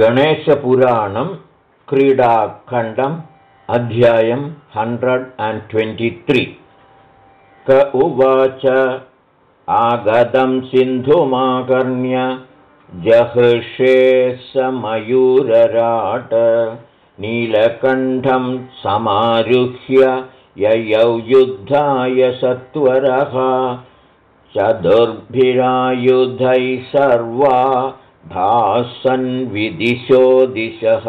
गणेशपुराणं क्रीडाखण्डम् अध्यायं hundred and twenty क उवाच आगतं सिन्धुमाकर्ण्य जहृषे समयूरराट नीलकण्ठं समारुह्य ययौ युद्धाय सत्वरः चतुर्भिरायुधैः सर्वा भासन्विदिशो दिशः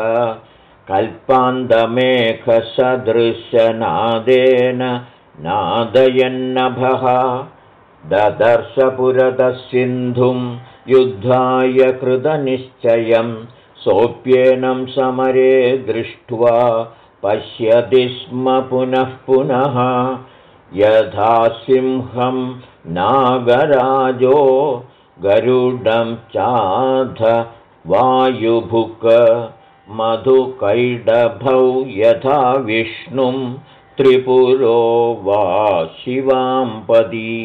कल्पान्तमेघसदृशनादेन नादयन्नभः ददर्शपुरतः सिन्धुं युद्धाय कृतनिश्चयं सोऽप्येनं समरे दृष्ट्वा पश्यति स्म पुनः पुनः यथा सिंहं नागराजो गरुडं चाध वायुभुक मधुकैडभौ यथा विष्णुं त्रिपुरो वा शिवाम्पदी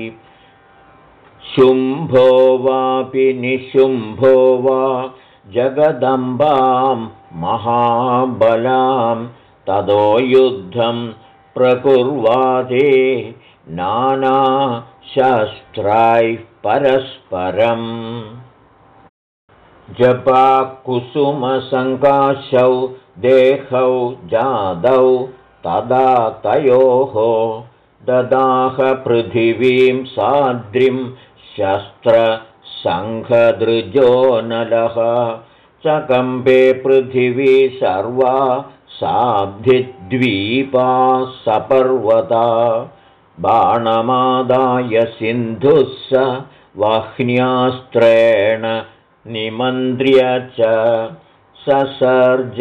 शुम्भो वापि निशुम्भो वा जगदम्बां महाबलां तदो युद्धं प्रकुर्वादे नानाशस्त्रैः परस्परम्। जपाकुसुमसङ्काशौ देहौ जादौ तदा तयोः। पृथिवीं साद्रिं शस्त्रसङ्घदृजो नलः चकम्बे पृथिवी सर्वा साब्धिद्वीपा सपर्वता बाणमादाय सिन्धुः स वाह्न्यास्त्रेण निमन्त्र्य च ससर्ज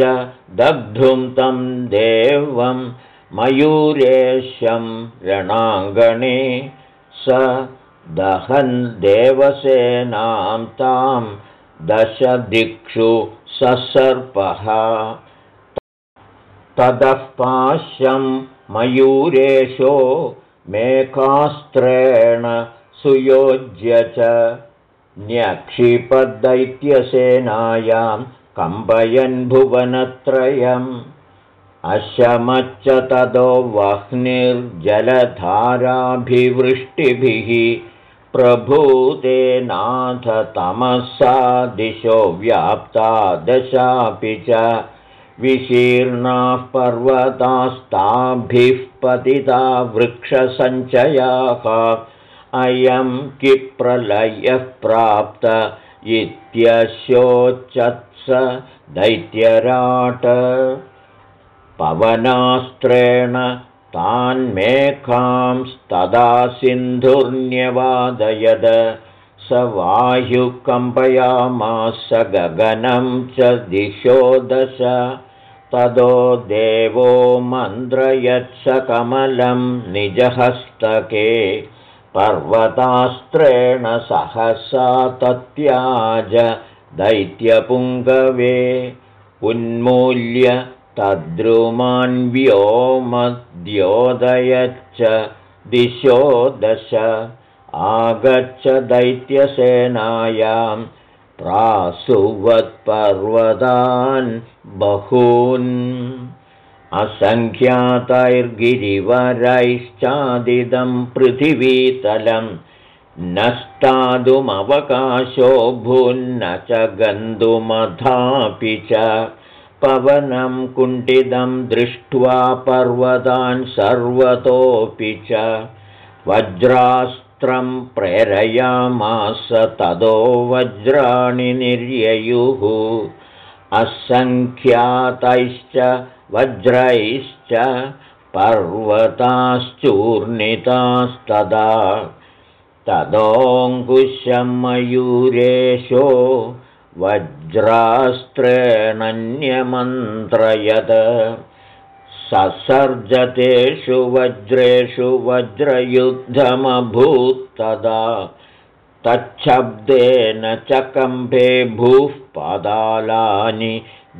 दग्धुं तं देवं मयूरेशं रणाङ्गणे स दहन् देवसेनां तां दशदिक्षु ससर्पः। ततः पाश्यं मयूरेशो मेकास्त्रेण सुयोज्य च। न्यक्षिपद्दैत्यसेनायां कम्पयन् भुवनत्रयम् अशमच्च ततो वह्निर्जलधाराभिवृष्टिभिः प्रभूते नाथ तमसा दिशो व्याप्ता दशापि च विशीर्णाः पर्वतास्ताभिः पतिता वृक्षसञ्चयाः। अयं किप्रलयः प्राप्त इत्यशोचत्स दैत्यराट। पवनास्त्रेण तान्मेकांस्तदा सिन्धुर्न्यवादयद स वायुकम्पयामास गगनं च दिशो दश तदो देवो कमलं निजहस्तके। पर्वतास्त्रेण सहसा तत्याज दैत्यपुङ्गवे। उन्मूल्य तद्रुमान्व्योमद्योदयच्च दिशो दश। आगच्छ दैत्यसेनायां प्रासुवत्पर्वतान् बहून् असङ्ख्यातैर्गिरिवरैश्चादिदं पृथिवीतलं न स्थातुमवकाशो भून्न च गन्तुमथापि च पवनं कुण्ठितं दृष्ट्वा पर्वतान् सर्वतोऽपि च वज्रास्त्रं प्रेरयामास ततो वज्राणि निर्ययुः। असङ्ख्यातैश्च वज्रैश्च पर्वताश्चूर्णितास्तदा। तदोऽङ्कुशं मयूरेशो वज्रास्त्रेणन्यमन्त्रयत् ससर्जतेषु वज्रेषु वज्रयुद्धमभूत्तदा तच्छब्देन च कम्भे भूः पादालानि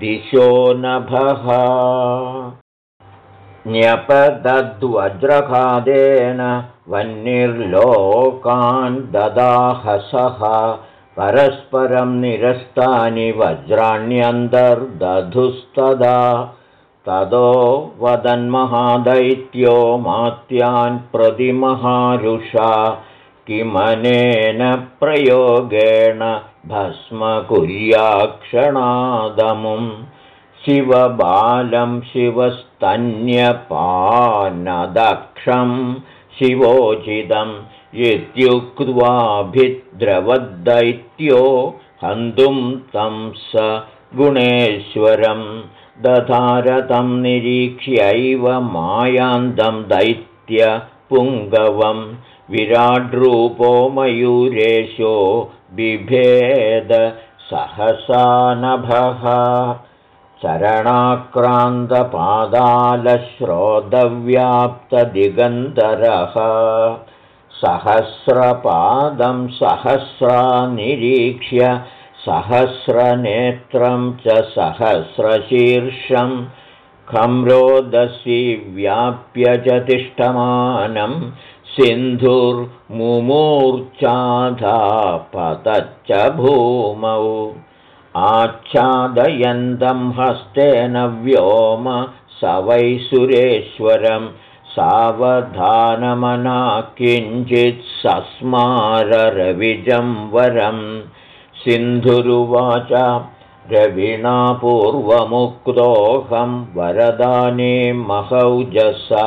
दिशो नभः। न्यपदद्वज्रखादेन वह्निर्लोकान् ददाहसः परस्परं निरस्तानि वज्राण्यन्तर्दधुस्तदा ततो वदन्महादैत्यो मात्यान् प्रतिमहारुषा किमनेन प्रयोगेण भस्मकुर्याक्षणादमुं शिवबालं शिवस्तन्यपानदक्षं शिवोचितम् इत्युक्त्वाभिद्रवद्दैत्यो हन्तुं तं स गुणेश्वरं दधारतं निरीक्ष्यैव मायान्तं दैत्यपुङ्गवं विराड्रूपो मयूरेशो बिभेद सहसानभः चरणाक्रान्तपादालश्रोतव्याप्तदिगन्तरः। सहस्रपादं सहस्रा निरीक्ष्य सहस्रनेत्रं च सहस्रशीर्षं खम्रोदसी व्याप्य च तिष्ठमानं सिन्धुर्मुमूर्च्छाधापतच्च भूमौ। आच्छादयन्तं हस्तेन व्योम स वै सुरेश्वरम् सावधानमना किञ्चित् सस्माररविजं वरं सिन्धुरुवाच। रविणा पूर्वमुक्तोऽहं वरदाने महौजसा।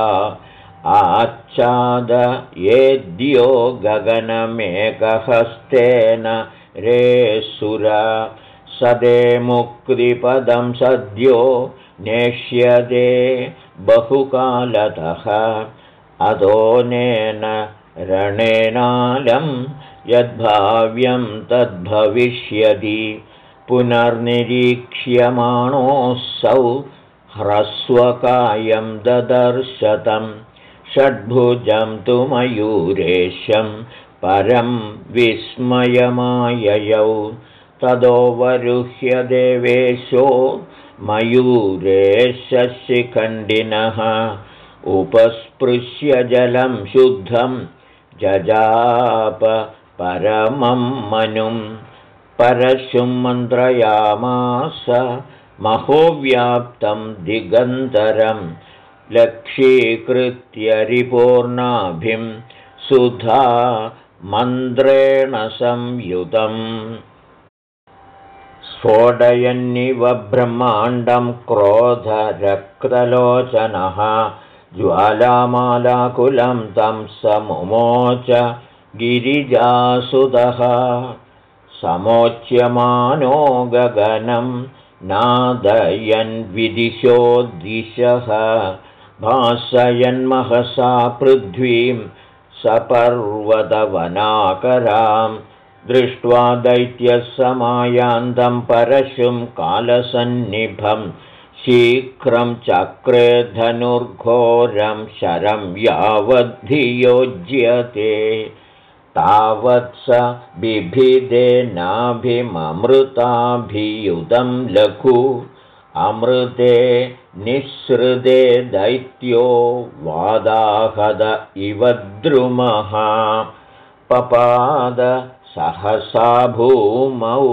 आच्छाद येद्यो गगनमेकहस्तेन रेसुर सदे मुक्तिपदं सद्यो नेष्यते बहुकालतः। अधोनेन रणेनालं यद्भाव्यं तद्भविष्यति पुनर्निरीक्ष्यमाणोऽसौ ह्रस्वकायं ददर्शतं षड्भुजं तु मयूरेशं परं विस्मयमाययौ तदोवरुह्य देवेशो मयूरेशशिखण्डिनः उपस्पृश्य जलं शुद्धं जजाप परमं मनुं परशुं मन्त्रयामास महोव्याप्तं दिगन्तरं लक्ष्यीकृत्य रिपूर्णाभिं सुधा मन्त्रेण संयुतम्। स्फोटयन्निव ब्रह्माण्डं क्रोधरक्तलोचनः ज्वालामालाकुलं तं मुमोच गिरिजासुदः। समोच्यमानो गगनं नादयन्विदिशो दिशः भासयन्महसा पृथ्वीं सपर्वतवनाकराम् दृष्ट्वा दैत्यसमायान्तं परशुं कालसन्निभं। शीघ्रं चक्रे धनुर्घोरं शरं यावद्धियोज्यते तावत् स बिभिदेनाभिममृताभियुतं लघु। अमृते निःसृते दैत्यो वादाहद इव द्रुमः पपाद सहसा भूमौ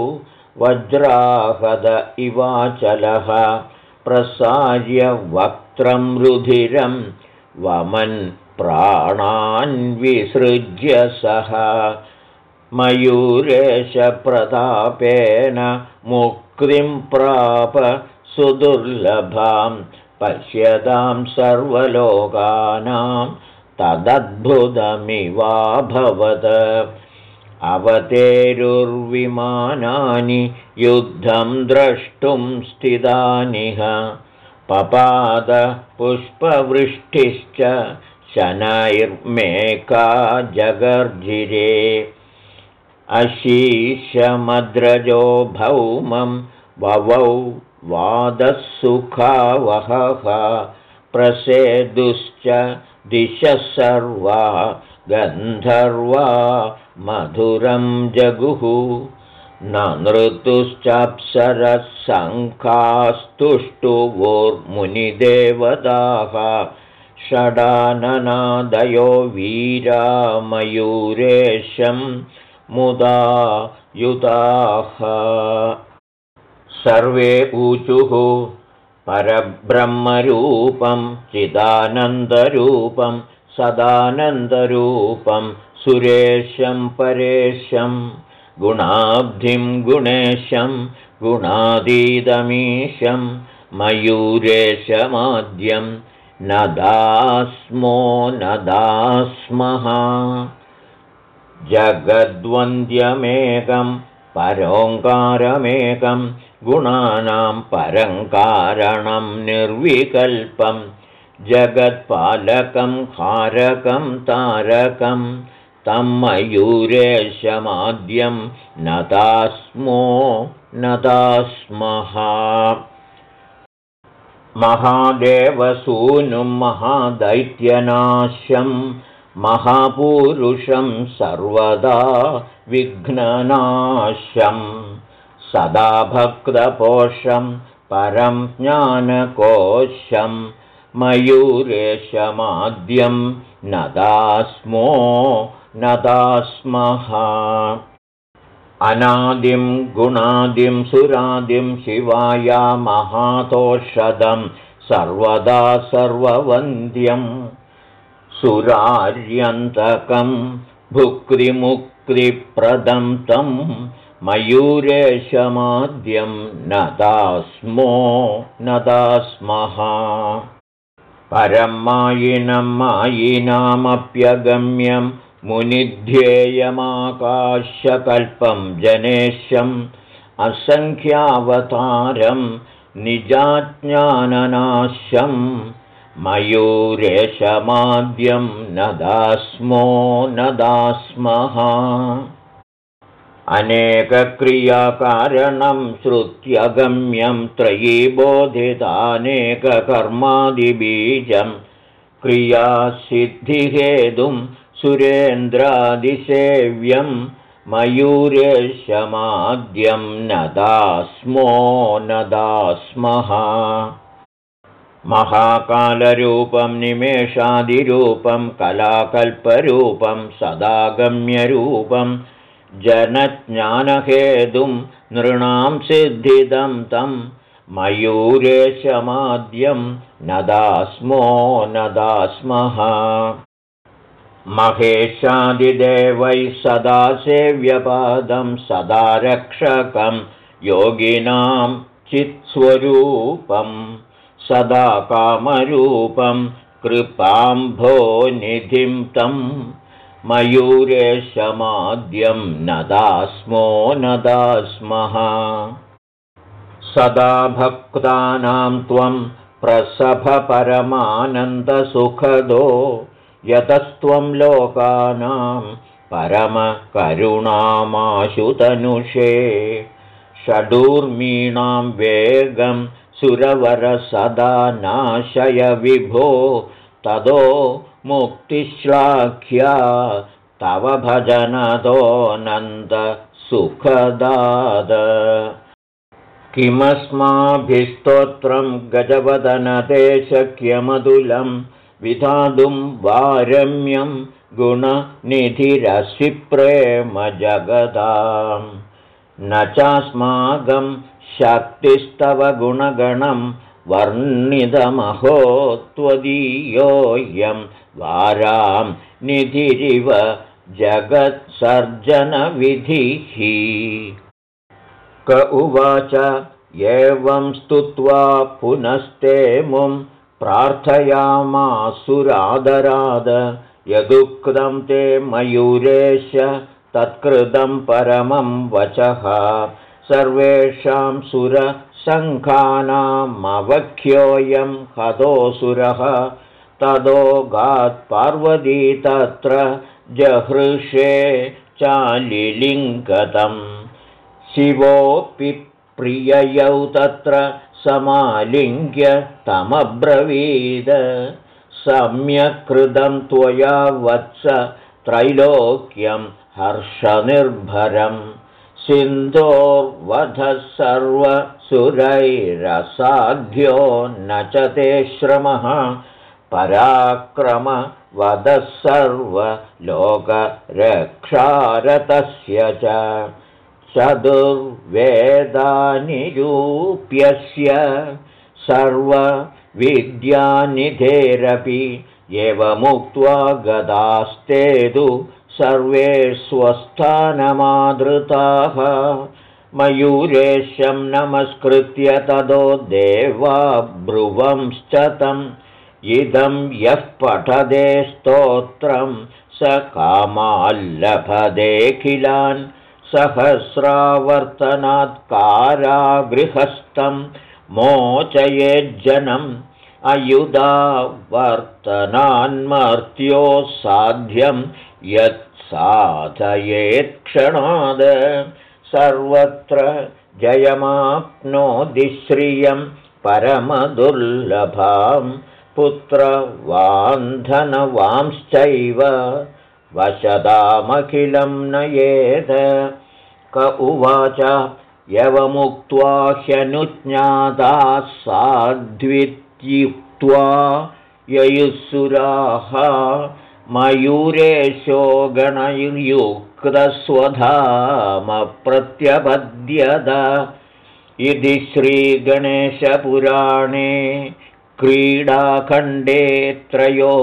वज्राहद इवाचलः। प्रसार्य वक्त्रं रुधिरं वमन् प्राणान्विसृज्य सः मयूरेशप्रतापेन मुक्तिं प्राप सुदुर्लभां पश्यतां सर्वलोकानां तदद्भुतमिवाभवत्। अवतेरुर्विमानानि युद्धं द्रष्टुं स्थितानिह। पपादपुष्पवृष्टिश्च शनैर्मेका जगर्जिरे अशीशमद्रजो भौमं ववौ वादः सुखावहः प्रसेदुश्च दिशः सर्वा गन्धर्वा मधुरं जगुः न नृतुश्चाप्सरशङ्खास्तुष्टुवोर्मुनिदेवताः षडाननादयो वीरामयूरेशं मुदा युताः सर्वे ऊचुः परब्रह्मरूपं चिदानन्दरूपं सदानन्दरूपं सुरेशं परेशं गुणाब्धिं गुणेशं गुणादीदमीशं मयूरेशमाद्यं न दास्मो न दास्मः जगद्वन्द्यमेकं परोङ्कारमेकं गुणानां परङ्कारणं निर्विकल्पं। जगत्पालकं हारकं तारकं तं मयूरेशमाद्यं नतास्मो नतास्मः महादेवसूनुं महादैत्यनाश्यं महापूरुषं सर्वदा विघ्ननाशम् सदा भक्तपोषं परं ज्ञानकोशं मयूरेशमाद्यं नदास्मो नदास्मः अनादिं गुणादिं सुरादिं शिवाया महातोषदं सर्वदा सर्ववन्द्यं सुरार्यन्तकं भुक्तिमुक्तिप्रदं तं मयूरेशमाद्यं न दास्मो न दास्मः परं मायिनं मायिनामप्यगम्यं मुनिध्येयमाकाश्यकल्पं जनेशम् असङ्ख्यावतारं निजाज्ञाननाश्यं मयूरेशमाद्यं न दास्मो न दास्मः अनेकक्रियाकारणं श्रुत्यगम्यं त्रयीबोधितानेककर्मादिबीजं क्रियासिद्धिहेतुं सुरेन्द्रादिसेव्यं मयूरेशमाद्यं न दास्मो न दास्मः महाकालरूपं निमेषादिरूपं कलाकल्परूपं सदागम्यरूपं जनज्ञानहेतुं नृणां सिद्धिदं तं मयूरेशमाद्यं न दास्मो न दास्मः महेशादिदेवैः सदा सेव्यपादं सदा रक्षकं योगिनां चित्स्वरूपं सदा कामरूपं कृपाम्भोनिधिं तम् मयूरेशमाद्यं न दास्मो न दास्मः सदा भक्तानां त्वं प्रसभपरमानन्दसुखदो यतस्त्वं लोकानां परमकरुणामाशुतनुषे षडूर्मीणां वेगं सुरवरसदा नाशय विभो तदो मुक्तिश्लाघ्या तव नन्दसुखदाद। किमस्माभिस्तोत्रं गजवदनते शक्यमधुलं विधातुं वारम्यं गुणनिधिरसि प्रेमजगदां न चास्माकं शक्तिस्तव गुणगणं वर्णितमहो त्वदीयोऽयं वारां निधिरिव जगत्सर्जनविधिः। क उवाच एवं स्तुत्वा पुनस्ते मुं प्रार्थयामासुरादराद यदुक्तं ते मयूरेश तत्कृतं परमं वचः। सर्वेषां सुरसङ्खानामवख्योऽयं हतोऽसुरः तदो गात्पार्वती तत्र जहृषे चालिलिङ्गतम्। शिवोऽपि प्रिययौ तत्र समालिङ्ग्य तमब्रवीद सम्यक् कृतं त्वया वत्स त्रैलोक्यं हर्षनिर्भरम् सिन्धोर्वधः सर्वसुरैरसाध्यो न च ते श्रमः। पराक्रमवधः सर्वलोकरक्षारतस्य च चतुर्वेदानिरूप्यस्य सर्वविद्यानिधेरपि एवमुक्त्वा गदास्तेदु सर्वे स्वस्थानमादृताः मयूरेशं नमस्कृत्य तदो देवा ब्रुवंश्च तम्। इदं यः पठदे स्तोत्रं स कामाल्लभदेखिलान् सहस्रावर्तनात् कारागृहस्थं मोचयेज्जनम् अयुधावर्तनान्मर्त्यो साध्यं यत्साधयेत्क्षणाद सर्वत्र जयमाप्नोदिश्रियं परमदुर्लभां पुत्रवान्धनवांश्चैव वशदामखिलं नयेत्। क उवाच यवमुक्त्वा ह्यनुज्ञाताः साध्वित्युक्त्वा ययुःसुराः मयूरेशो गणयुक्तस्वधामप्रत्यपद्यत इति श्रीगणेशपुराणे क्रीडाखण्डे त्रयो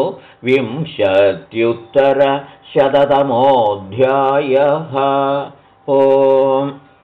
विंशत्युत्तरशततमोऽध्यायः। ओम्